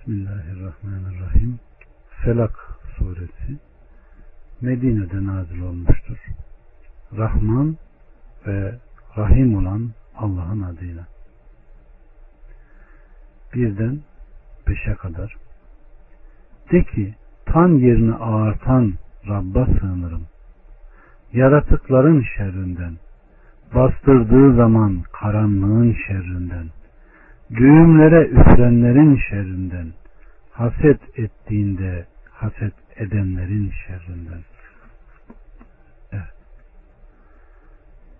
Bismillahirrahmanirrahim. Felak suresi Medine'de nazil olmuştur. Rahman ve Rahim olan Allah'ın adıyla. Birden beşe kadar. De ki tan yerini ağartan Rabb'a sığınırım. Yaratıkların şerrinden, bastırdığı zaman karanlığın şerrinden, düğümlere üfrenlerin şerrinden, haset ettiğinde haset edenlerin şerrinden. Evet.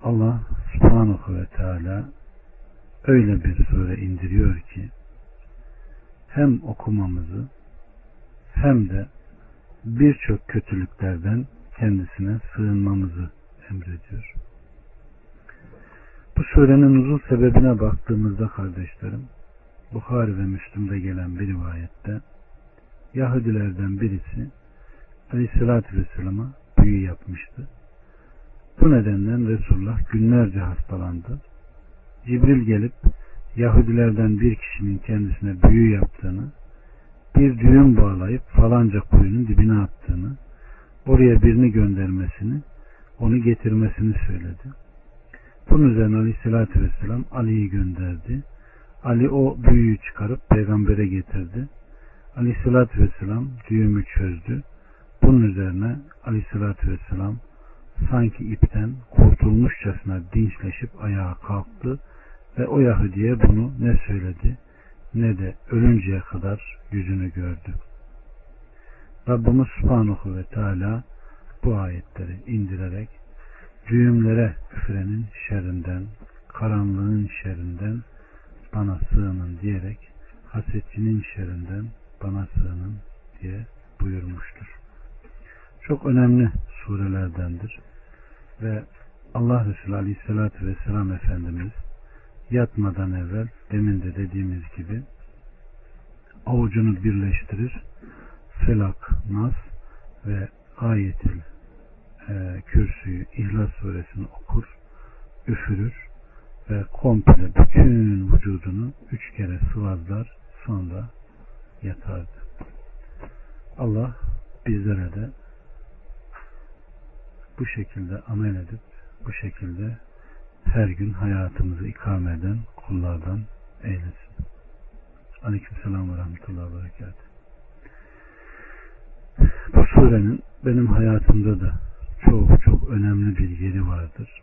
Allah subhanahu ve teala öyle bir sure indiriyor ki hem okumamızı hem de birçok kötülüklerden kendisine sığınmamızı emrediyor. Surenin uzun sebebine baktığımızda kardeşlerim, Bukhari ve Müslüm'de gelen bir rivayette Yahudilerden birisi Aleyhisselatü Vesselam'a büyü yapmıştı. Bu nedenden Resulullah günlerce hastalandı. Cibril gelip Yahudilerden bir kişinin kendisine büyü yaptığını, bir düğüm bağlayıp falanca kuyunun dibine attığını, oraya birini göndermesini, onu getirmesini söyledi. Bunun üzerine Aleyhisselatü Vesselam Ali'yi gönderdi. Ali o büyüyü çıkarıp peygambere getirdi. Aleyhisselatü Vesselam düğümü çözdü. Bunun üzerine Aleyhisselatü Vesselam sanki ipten kurtulmuşçasına dinçleşip ayağa kalktı ve o Yahudi'ye bunu ne söyledi ne de ölünceye kadar yüzünü gördü. Rabbimiz Subhanahu ve Teala bu ayetleri indirerek düğümlere üfrenin şerrinden, karanlığın şerrinden bana sığının diyerek hasetçinin şerrinden bana sığının diye buyurmuştur. Çok önemli surelerdendir. Ve Allah Resulü Aleyhisselatü Vesselam Efendimiz yatmadan evvel demin de dediğimiz gibi avucunu birleştirir Felak, Nas ve Ayetil e, kürsüyü İhlas suresini okur, üfürür ve komple bütün vücudunu üç kere sıvazlar sonra yatardı. Allah bizlere de bu şekilde amel edip bu şekilde her gün hayatımızı ikame eden kullardan eylesin. Aleyküm selam ve rahmetullahi ve berekat. Bu surenin benim hayatımda da çok çok önemli bir yeri vardır.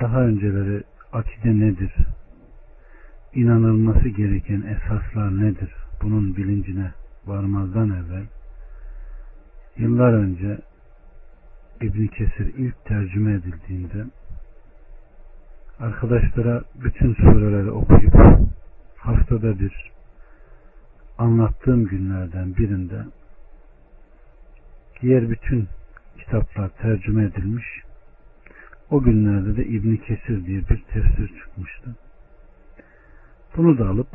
Daha önceleri akide nedir? İnanılması gereken esaslar nedir? Bunun bilincine varmazdan evvel yıllar önce İbn Kesir ilk tercüme edildiğinde arkadaşlara bütün sureleri okuyup haftada bir anlattığım günlerden birinde diğer bütün kitaplar tercüme edilmiş. O günlerde de İbn Kesir diye bir tefsir çıkmıştı. Bunu da alıp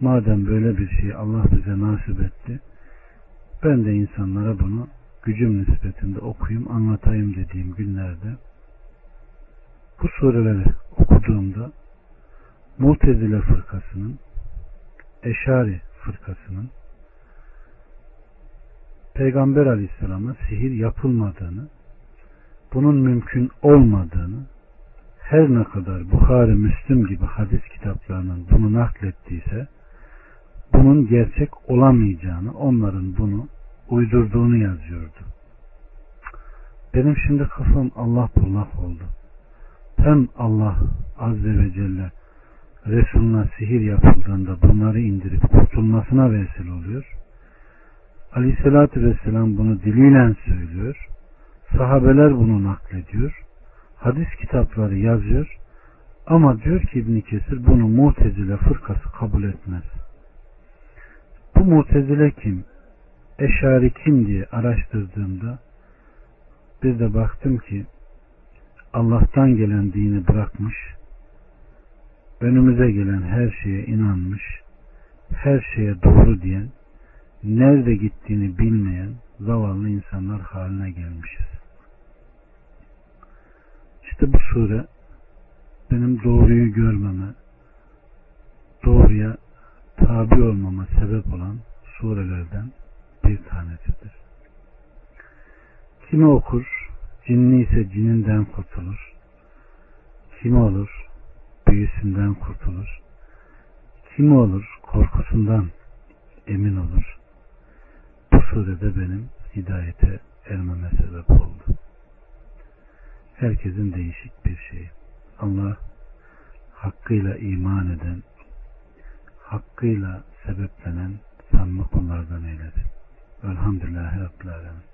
madem böyle bir şey Allah bize nasip etti ben de insanlara bunu gücüm nispetinde okuyayım anlatayım dediğim günlerde bu sureleri okuduğumda Mutezile fırkasının Eşari fırkasının Peygamber aleyhisselama sihir yapılmadığını bunun mümkün olmadığını her ne kadar Bukhari, Müslüm gibi hadis kitaplarının bunu naklettiyse bunun gerçek olamayacağını, onların bunu uydurduğunu yazıyordu. Benim şimdi kafam Allah bullak oldu. Hem Allah Azze ve Celle Resuluna sihir yapıldığında bunları indirip kurtulmasına vesile oluyor. Aleyhissalatü Vesselam bunu diliyle söylüyor. Sahabeler bunu naklediyor. Hadis kitapları yazıyor. Ama diyor ki İbn Kesir bunu Mu'tezile fırkası kabul etmez. Bu Mu'tezile kim? Eşari kim diye araştırdığımda bir de baktım ki Allah'tan gelen dini bırakmış, önümüze gelen her şeye inanmış, her şeye doğru diyen, nerede gittiğini bilmeyen zavallı insanlar haline gelmişiz. İşte bu sure benim doğruyu görmeme, doğruya tabi olmama sebep olan surelerden bir tanesidir. Kimi okur, cinni ise cininden kurtulur. Kimi olur, büyüsünden kurtulur. Kimi olur, korkusundan emin olur. Bu surede benim hidayete ermeme sebep oldu. Herkesin değişik bir şeyi. Allah hakkıyla iman eden, hakkıyla sebeplenen samimi kullardan eylesin. Velhamdülillahi Rabbil Alemin.